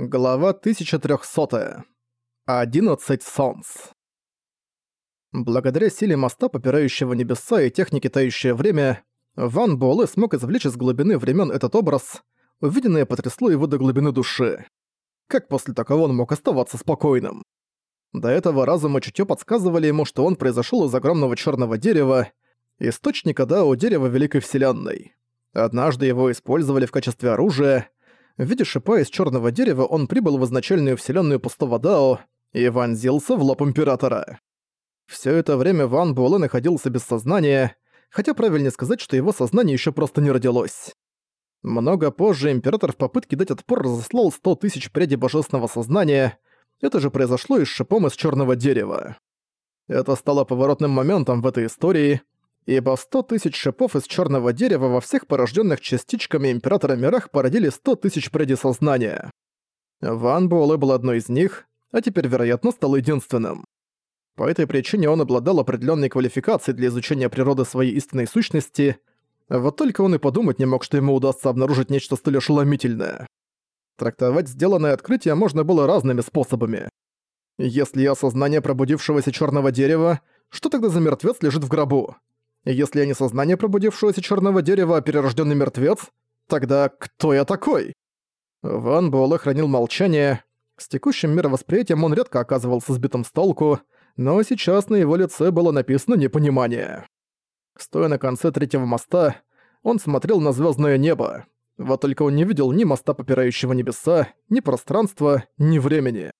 Глава 1300. 11 солнц. Благодаря силе моста, попирающего небеса и технике «Тающее время», Ван Буэлэ смог извлечь из глубины времен этот образ, увиденное потрясло его до глубины души. Как после такого он мог оставаться спокойным? До этого разум и чутьё подсказывали ему, что он произошел из огромного черного дерева, источника Дао дерева Великой Вселенной. Однажды его использовали в качестве оружия, в виде шипа из черного дерева он прибыл в изначальную вселенную пустого Дао и вонзился в лоб Императора. Все это время Ван Буэлэ находился без сознания, хотя правильнее сказать, что его сознание еще просто не родилось. Много позже Император в попытке дать отпор разослал 100 тысяч прядей божественного сознания, это же произошло и с шипом из черного дерева. Это стало поворотным моментом в этой истории, ибо 100 тысяч шипов из черного дерева во всех порожденных частичками Императора мирах породили 100 тысяч преди сознания. Ван Буэлэ был одной из них, а теперь, вероятно, стал единственным. По этой причине он обладал определенной квалификацией для изучения природы своей истинной сущности, вот только он и подумать не мог, что ему удастся обнаружить нечто столь ошеломительное. Трактовать сделанное открытие можно было разными способами. Если я сознание пробудившегося черного дерева, что тогда за мертвец лежит в гробу? Если я не сознание пробудившегося черного дерева, а перерожденный мертвец, тогда кто я такой? Ван Буэлэ хранил молчание. С текущим мировосприятием он редко оказывался сбитым с толку, но сейчас на его лице было написано непонимание. Стоя на конце третьего моста, он смотрел на звездное небо. Вот только он не видел ни моста, попирающего небеса, ни пространства, ни времени.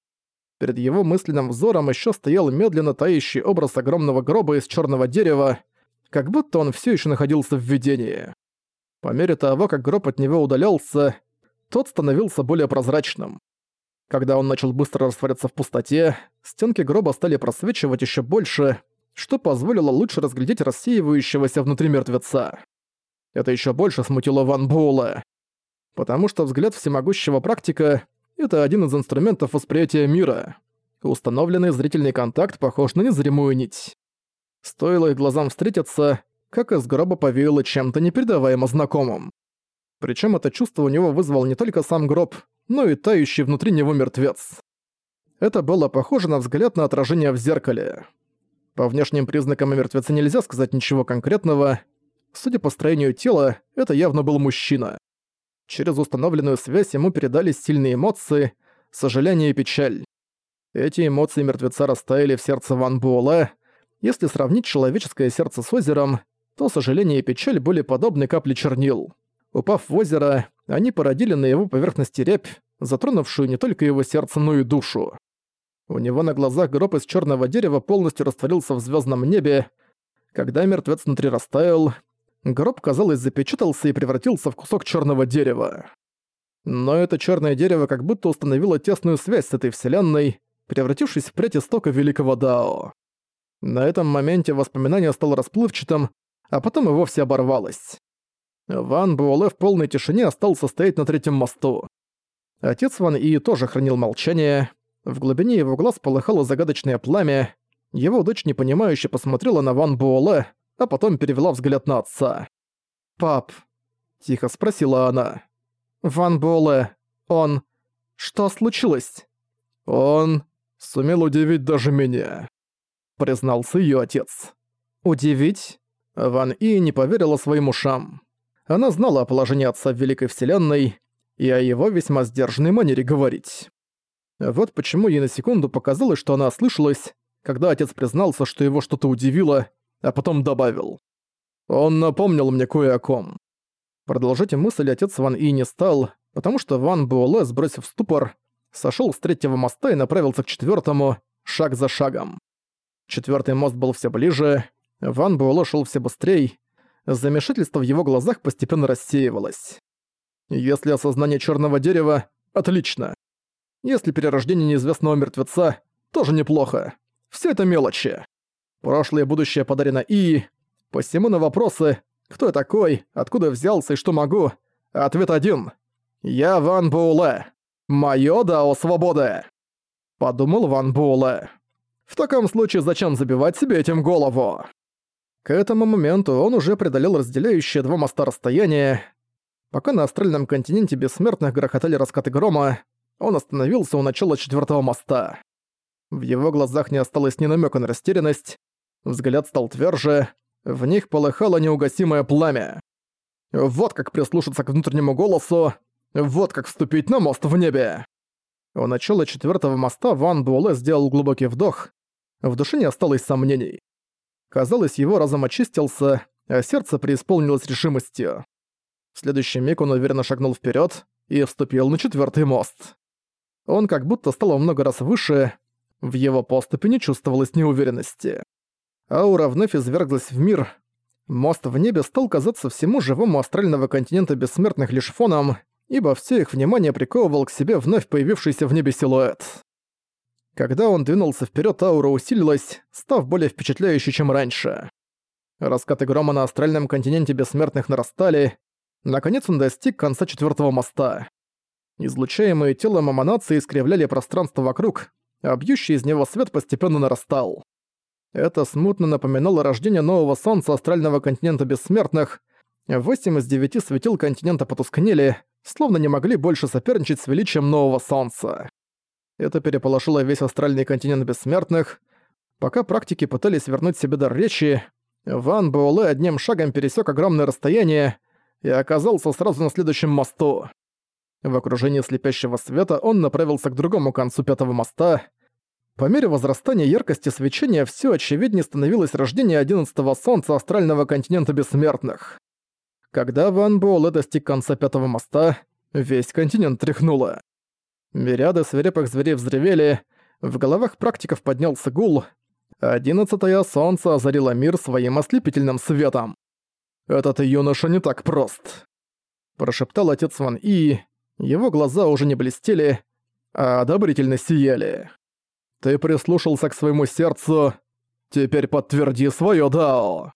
Перед его мысленным взором еще стоял медленно тающий образ огромного гроба из черного дерева, как будто он все еще находился в видении. По мере того, как гроб от него удалялся, тот становился более прозрачным. Когда он начал быстро растворяться в пустоте, стенки гроба стали просвечивать еще больше, что позволило лучше разглядеть рассеивающегося внутри мертвеца. Это еще больше смутило Ван Буэлла. Потому что взгляд всемогущего практика — это один из инструментов восприятия мира. Установленный зрительный контакт похож на незримую нить. Стоило их глазам встретиться, как из гроба повеяло чем-то непередаваемо знакомым. Причем это чувство у него вызвал не только сам гроб, но и тающий внутри него мертвец. Это было похоже на взгляд на отражение в зеркале. По внешним признакам о мертвеце нельзя сказать ничего конкретного. Судя по строению тела, это явно был мужчина. Через установленную связь ему передались сильные эмоции, сожаление и печаль. Эти эмоции мертвеца растаяли в сердце Ван Буэлэ, если сравнить человеческое сердце с озером, то сожаление и печаль были подобны капле чернил. Упав в озеро, они породили на его поверхности рябь, затронувшую не только его сердце, но и душу. У него на глазах гроб из черного дерева полностью растворился в звездном небе. Когда мертвец внутри растаял, гроб, казалось, запечатался и превратился в кусок черного дерева. Но это черное дерево как будто установило тесную связь с этой вселенной, превратившись в прядь великого Дао. На этом моменте воспоминание стало расплывчатым, а потом и вовсе оборвалось. Ван Буэлэ в полной тишине остался стоять на третьем мосту. Отец Ван И тоже хранил молчание. В глубине его глаз полыхало загадочное пламя. Его дочь непонимающе посмотрела на Ван Буэлэ, а потом перевела взгляд на отца. «Пап», — тихо спросила она. «Ван Буэлэ, он... Что случилось?» «Он сумел удивить даже меня» признался ее отец. Удивить? Ван И не поверила своим ушам. Она знала о положении отца в Великой Вселенной и о его весьма сдержанной манере говорить. Вот почему ей на секунду показалось, что она ослышалась, когда отец признался, что его что-то удивило, а потом добавил. «Он напомнил мне кое о ком». Продолжать мысль отец Ван И не стал, потому что Ван Буэлэ, сбросив ступор, сошел с третьего моста и направился к четвертому, шаг за шагом. Четвертый мост был все ближе, Ван Буэлло шел все быстрее, замешательство в его глазах постепенно рассеивалось. Если осознание черного дерева — отлично. Если перерождение неизвестного мертвеца — тоже неплохо. Все это мелочи. Прошлое и будущее подарено И. Посему на вопросы «Кто я такой?», «Откуда взялся?» и «Что могу?» Ответ один. «Я Ван Буэлэ. Моё Дао Свободы!» Подумал Ван Буэлэ. В таком случае зачем забивать себе этим голову? К этому моменту он уже преодолел разделяющие два моста расстояние. Пока на астральном континенте бессмертных грохотали раскаты грома, он остановился у начала четвертого моста. В его глазах не осталось ни намека на растерянность, взгляд стал тверже, в них полыхало неугасимое пламя. Вот как прислушаться к внутреннему голосу, вот как вступить на мост в небе. У начала четвертого моста Ван Буэлэ сделал глубокий вдох, в душе не осталось сомнений. Казалось, его разум очистился, а сердце преисполнилось решимостью. В следующий миг он уверенно шагнул вперед и вступил на четвертый мост. Он как будто стал во много раз выше, в его поступе не чувствовалось неуверенности. Аура вновь изверглась в мир. Мост в небе стал казаться всему живому астрального континента бессмертных лишь фоном, ибо все их внимание приковывал к себе вновь появившийся в небе силуэт. Когда он двинулся вперед, аура усилилась, став более впечатляющей, чем раньше. Раскаты грома на астральном континенте бессмертных нарастали. Наконец он достиг конца четвертого моста. Излучаемые телом эманации искривляли пространство вокруг, а бьющий из него свет постепенно нарастал. Это смутно напоминало рождение нового солнца астрального континента бессмертных. Восемь из девяти светил континента потускнели, словно не могли больше соперничать с величием нового солнца. Это переполошило весь астральный континент бессмертных. Пока практики пытались вернуть себе дар речи, Ван Буэлэ одним шагом пересек огромное расстояние и оказался сразу на следующем мосту. В окружении слепящего света он направился к другому концу пятого моста. По мере возрастания яркости свечения все очевиднее становилось рождение одиннадцатого солнца астрального континента бессмертных. Когда Ван Буэлэ достиг конца пятого моста, весь континент тряхнуло. Мириады свирепых зверей взревели, в головах практиков поднялся гул, Одиннадцатое солнце озарило мир своим ослепительным светом. «Этот юноша не так прост», – прошептал отец Ван И. Его глаза уже не блестели, а одобрительно сияли. «Ты прислушался к своему сердцу, теперь подтверди своё Дао».